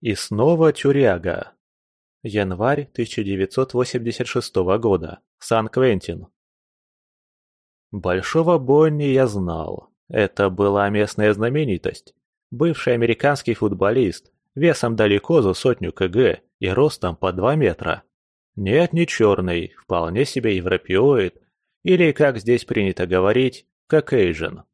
И снова тюряга. Январь 1986 года. Сан-Квентин. Большого Бонни я знал. Это была местная знаменитость. Бывший американский футболист, весом далеко за сотню кг и ростом по 2 метра. Нет, не черный, вполне себе европеоид, или, как здесь принято говорить, кокейжен.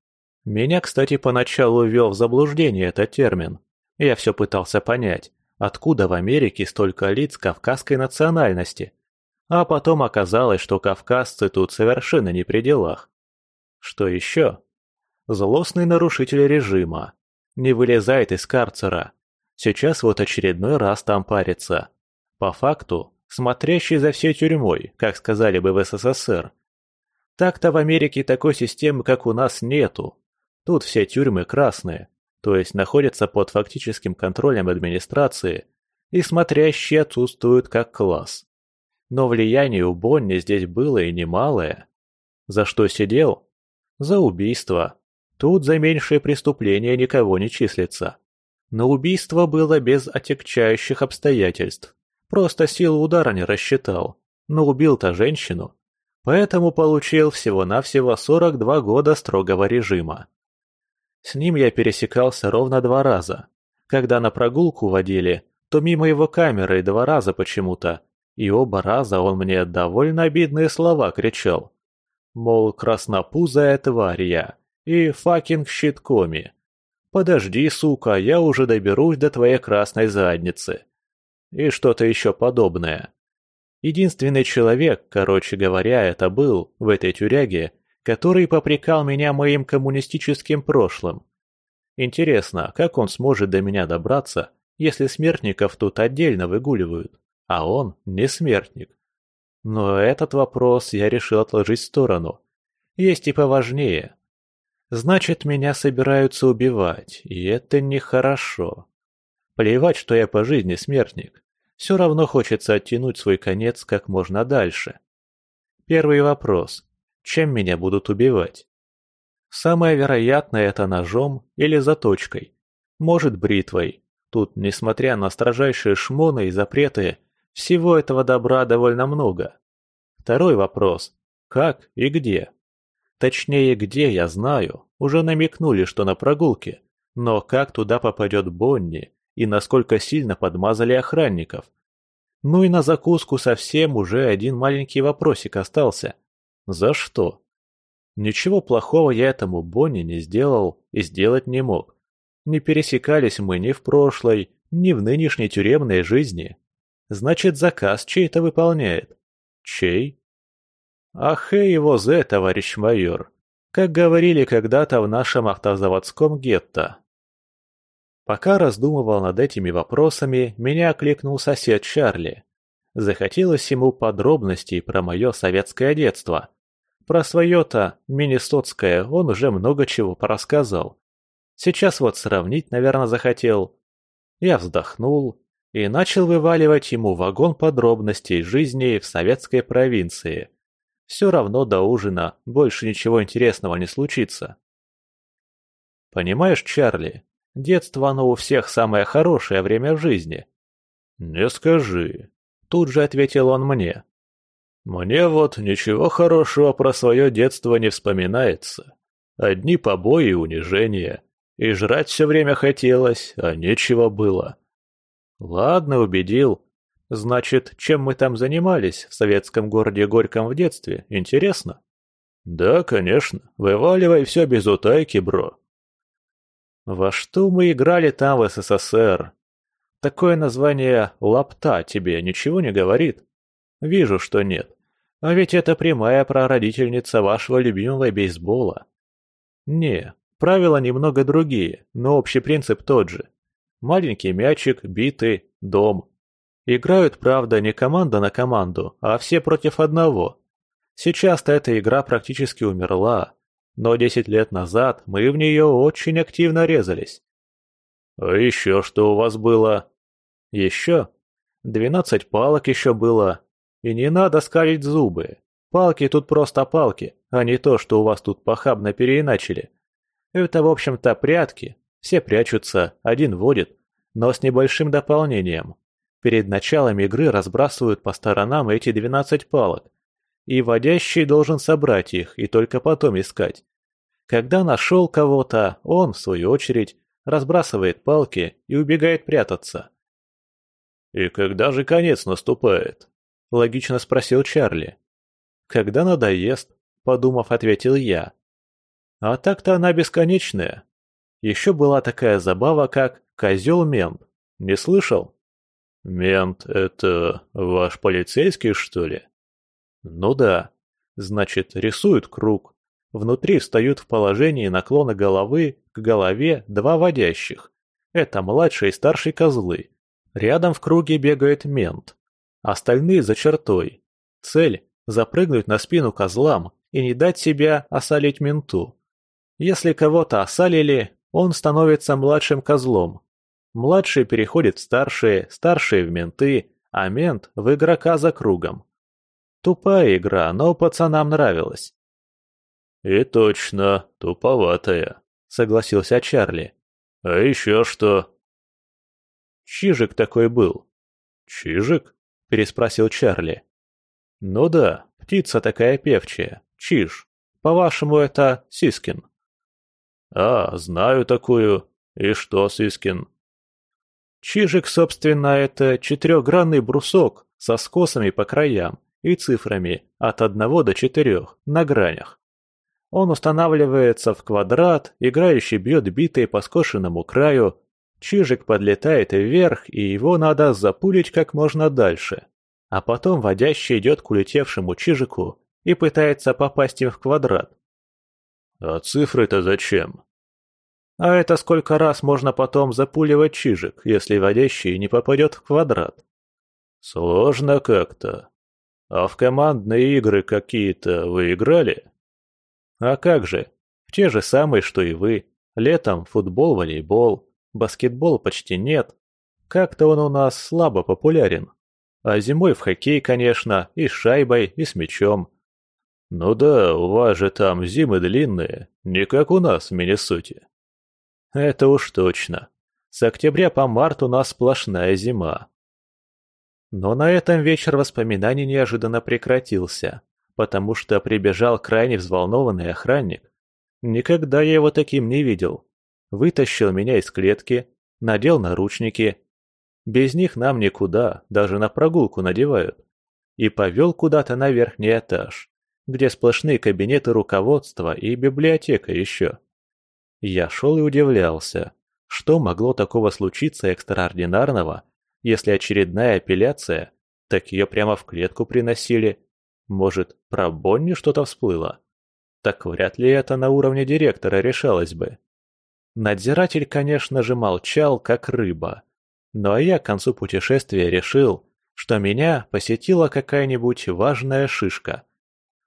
Меня, кстати, поначалу ввел в заблуждение этот термин. Я все пытался понять, откуда в Америке столько лиц кавказской национальности. А потом оказалось, что кавказцы тут совершенно не при делах. Что еще? Злостный нарушитель режима. Не вылезает из карцера. Сейчас вот очередной раз там парится. По факту, смотрящий за всей тюрьмой, как сказали бы в СССР. Так-то в Америке такой системы, как у нас, нету. Тут все тюрьмы красные, то есть находятся под фактическим контролем администрации, и смотрящие отсутствуют как класс. Но влияние у Бонни здесь было и немалое. За что сидел? За убийство. Тут за меньшее преступление никого не числится. Но убийство было без отягчающих обстоятельств. Просто силу удара не рассчитал. Но убил-то женщину. Поэтому получил всего-навсего 42 года строгого режима. С ним я пересекался ровно два раза. Когда на прогулку водили, то мимо его камеры два раза почему-то, и оба раза он мне довольно обидные слова кричал. Мол, краснопузая тварь я и fucking shit commie. Подожди, сука, я уже доберусь до твоей красной задницы. И что-то еще подобное. Единственный человек, короче говоря, это был, в этой тюряге, который попрекал меня моим коммунистическим прошлым. Интересно, как он сможет до меня добраться, если смертников тут отдельно выгуливают, а он не смертник? Но этот вопрос я решил отложить в сторону. Есть и поважнее. Значит, меня собираются убивать, и это нехорошо. Плевать, что я по жизни смертник. Все равно хочется оттянуть свой конец как можно дальше. Первый вопрос. Чем меня будут убивать? Самое вероятное это ножом или заточкой. Может бритвой. Тут, несмотря на строжайшие шмоны и запреты, всего этого добра довольно много. Второй вопрос. Как и где? Точнее, где, я знаю. Уже намекнули, что на прогулке. Но как туда попадет Бонни и насколько сильно подмазали охранников? Ну и на закуску совсем уже один маленький вопросик остался – за что? Ничего плохого я этому Бонни не сделал и сделать не мог. Не пересекались мы ни в прошлой, ни в нынешней тюремной жизни. Значит, заказ чей-то выполняет. Чей? Ах, и его зе, товарищ майор. Как говорили когда-то в нашем автозаводском гетто. Пока раздумывал над этими вопросами, меня окликнул сосед Чарли. Захотелось ему подробностей про мое советское детство. Про свое-то, Миннесотское, он уже много чего порассказал. Сейчас вот сравнить, наверное, захотел. Я вздохнул и начал вываливать ему вагон подробностей жизни в советской провинции. Все равно до ужина больше ничего интересного не случится. Понимаешь, Чарли, детство оно у всех самое хорошее время в жизни. Не скажи. Тут же ответил он мне. Мне вот ничего хорошего про свое детство не вспоминается. Одни побои и унижения. И жрать все время хотелось, а нечего было. Ладно, убедил. Значит, чем мы там занимались в советском городе Горьком в детстве, интересно? Да, конечно. Вываливай все без утайки, бро. Во что мы играли там в СССР? Такое название «лапта» тебе ничего не говорит? Вижу, что нет. А ведь это прямая прародительница вашего любимого бейсбола. Не, правила немного другие, но общий принцип тот же. Маленький мячик, битый, дом. Играют, правда, не команда на команду, а все против одного. Сейчас-то эта игра практически умерла, но 10 лет назад мы в нее очень активно резались. А еще что у вас было? Еще? 12 палок еще было, и не надо скалить зубы. Палки тут просто палки, а не то, что у вас тут похабно переиначили. Это, в общем-то, прятки. Все прячутся, один водит. но с небольшим дополнением. Перед началом игры разбрасывают по сторонам эти 12 палок, и водящий должен собрать их и только потом искать. Когда нашел кого-то, он, в свою очередь, разбрасывает палки и убегает прятаться. «И когда же конец наступает?» – логично спросил Чарли. «Когда надоест», – подумав, ответил я. «А так-то она бесконечная. Еще была такая забава, как козел-мент. Не слышал?» «Мент — это ваш полицейский, что ли?» «Ну да. Значит, рисуют круг. Внутри встают в положении наклона головы к голове два водящих. Это младший и старший козлы. Рядом в круге бегает мент. Остальные за чертой. Цель – запрыгнуть на спину козлам и не дать себя осалить менту. Если кого-то осалили, он становится младшим козлом. Младший переходит в старшие, старшие в менты, а мент в игрока за кругом. Тупая игра, но пацанам нравилась. «И точно, туповатая», — согласился Чарли. «А еще что?» «Чижик такой был». «Чижик?» — переспросил Чарли. «Ну да, птица такая певчая, чиж. По-вашему, это siskin?» «А, знаю такую. И что, siskin?» Чижик, собственно, это четырехгранный брусок со скосами по краям и цифрами от одного до четырех на гранях. Он устанавливается в квадрат, играющий бьет битой по скошенному краю, чижик подлетает вверх, и его надо запулить как можно дальше. А потом водящий идет к улетевшему чижику и пытается попасть им в квадрат. «А цифры-то зачем?» А это сколько раз можно потом запуливать чижик, если водящий не попадет в квадрат? Сложно как-то. А в командные игры какие-то вы играли? А как же? В те же самые, что и вы. Летом футбол, волейбол, баскетбол почти нет. Как-то он у нас слабо популярен. А зимой в хоккей, конечно, и с шайбой, и с мячом. Ну да, у вас же там зимы длинные, не как у нас в Миннесоте. Это уж точно. С октября по март у нас сплошная зима. Но на этом вечер воспоминаний неожиданно прекратился потому что прибежал крайне взволнованный охранник. Никогда я его таким не видел. Вытащил меня из клетки, надел наручники. Без них нам никуда, даже на прогулку надевают. И повел куда-то на верхний этаж, где сплошные кабинеты руководства и библиотека еще. Я шел и удивлялся, что могло такого случиться экстраординарного, если очередная апелляция, так ее прямо в клетку приносили, может, про Бонни что-то всплыло? Так вряд ли это на уровне директора решалось бы. Надзиратель, конечно же, молчал, как рыба. Но я к концу путешествия решил, что меня посетила какая-нибудь важная шишка.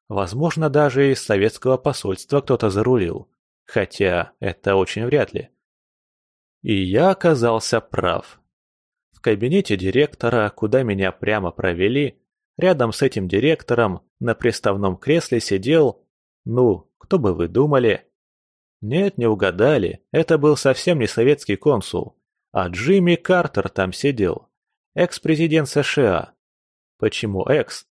Возможно, даже из советского посольства кто-то зарулил. Хотя это очень вряд ли. И я оказался прав. В кабинете директора, куда меня прямо провели, Рядом с этим директором на приставном кресле сидел... Ну, кто бы вы думали? Нет, не угадали, это был совсем не советский консул, а Джимми Картер там сидел. Экс-президент США. Почему экс?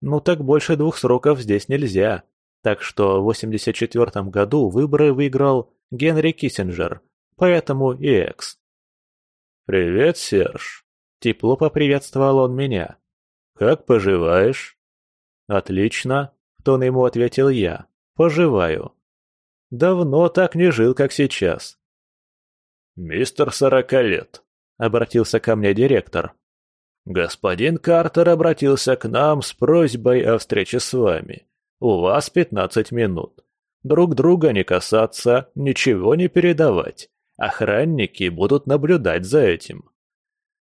Ну так больше двух сроков здесь нельзя. Так что в 84 году выборы выиграл Генри Киссинджер, поэтому и экс. «Привет, Серж!» Тепло поприветствовал он меня. «Как поживаешь?» «Отлично», — в тон ему ответил я. «Поживаю». «Давно так не жил, как сейчас». «Мистер сорока лет», — обратился ко мне директор. «Господин Картер обратился к нам с просьбой о встрече с вами. У вас пятнадцать минут. Друг друга не касаться, ничего не передавать. Охранники будут наблюдать за этим».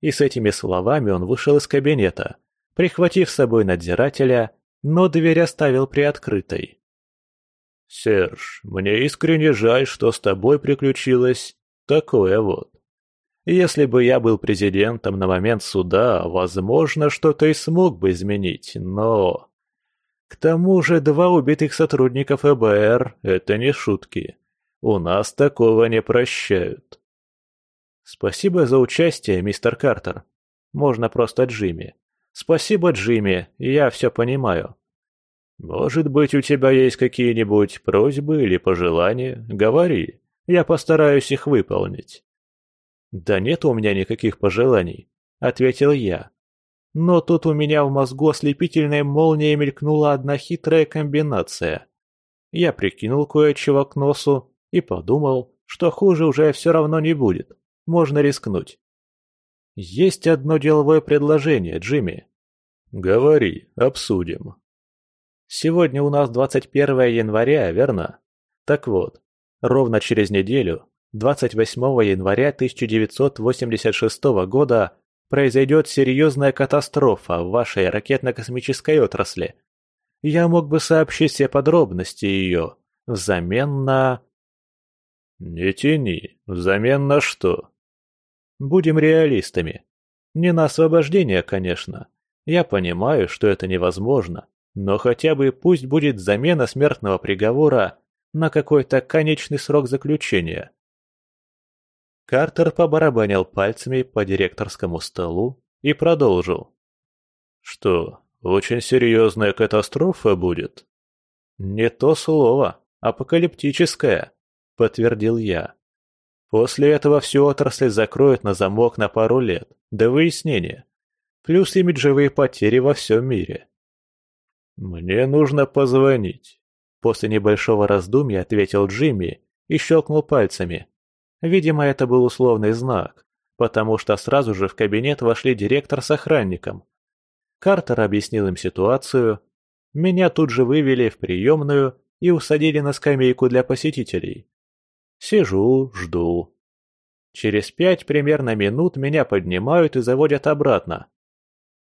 И с этими словами он вышел из кабинета, прихватив с собой надзирателя, но дверь оставил приоткрытой. «Серж, мне искренне жаль, что с тобой приключилось такое вот. Если бы я был президентом на момент суда, возможно, что-то и смог бы изменить, но... К тому же два убитых сотрудника ФБР — это не шутки. У нас такого не прощают». «Спасибо за участие, мистер Картер. Можно просто Джимми. Спасибо, Джимми, я все понимаю». «Может быть, у тебя есть какие-нибудь просьбы или пожелания? Говори, я постараюсь их выполнить». «Да нет у меня никаких пожеланий», — ответил я. Но тут у меня в мозгу ослепительной молнией мелькнула одна хитрая комбинация. Я прикинул кое-чего к носу и подумал, что хуже уже все равно не будет. Можно рискнуть. «Есть одно деловое предложение, Джимми». «Говори, обсудим». «Сегодня у нас 21 января, верно? Так вот, ровно через неделю, 28 января 1986 года, произойдет серьезная катастрофа в вашей ракетно-космической отрасли. Я мог бы сообщить все подробности ее, взамен на...» «Не тяни, взамен на что?» Будем реалистами. Не на освобождение, конечно. Я понимаю, что это невозможно, но хотя бы пусть будет замена смертного приговора на какой-то конечный срок заключения. Картер побарабанил пальцами по директорскому столу и продолжил. «Что, очень серьезная катастрофа будет?» «Не то слово, апокалиптическая», — подтвердил я. После этого всю отрасль закроют на замок на пару лет, до выяснения. Плюс имиджевые потери во всем мире. «Мне нужно позвонить», — после небольшого раздумья ответил Джимми и щелкнул пальцами. Видимо, это был условный знак, потому что сразу же в кабинет вошли директор с охранником. Картер объяснил им ситуацию. Меня тут же вывели в приемную и усадили на скамейку для посетителей. Сижу, жду. Через пять примерно минут меня поднимают и заводят обратно.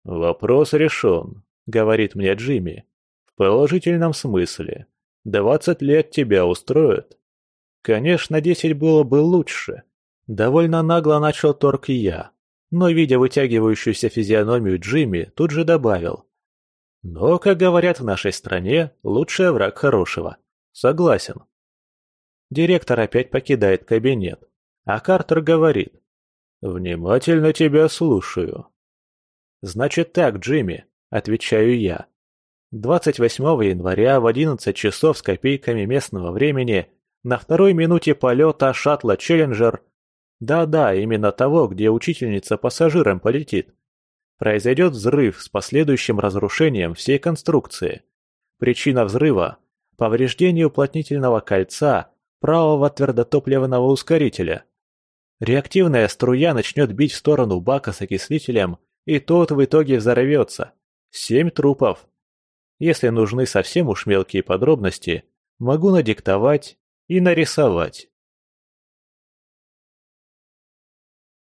«Вопрос решен», — говорит мне Джимми. «В положительном смысле. Двадцать лет тебя устроят». Конечно, десять было бы лучше. Довольно нагло начал торг я, но, видя вытягивающуюся физиономию Джимми, тут же добавил. Но, как говорят в нашей стране, лучший враг хорошего. Согласен. Директор опять покидает кабинет, а Картер говорит. «Внимательно тебя слушаю». «Значит так, Джимми», — отвечаю я. 28 января в 11 часов с копейками местного времени на второй минуте полета шаттла «Челленджер» Да-да, именно того, где учительница пассажирам полетит. Произойдет взрыв с последующим разрушением всей конструкции. Причина взрыва – повреждение уплотнительного кольца правого твердотопливного ускорителя. Реактивная струя начнет бить в сторону бака с окислителем, и тот в итоге взорвется. Семь трупов. Если нужны совсем уж мелкие подробности, могу надиктовать и нарисовать.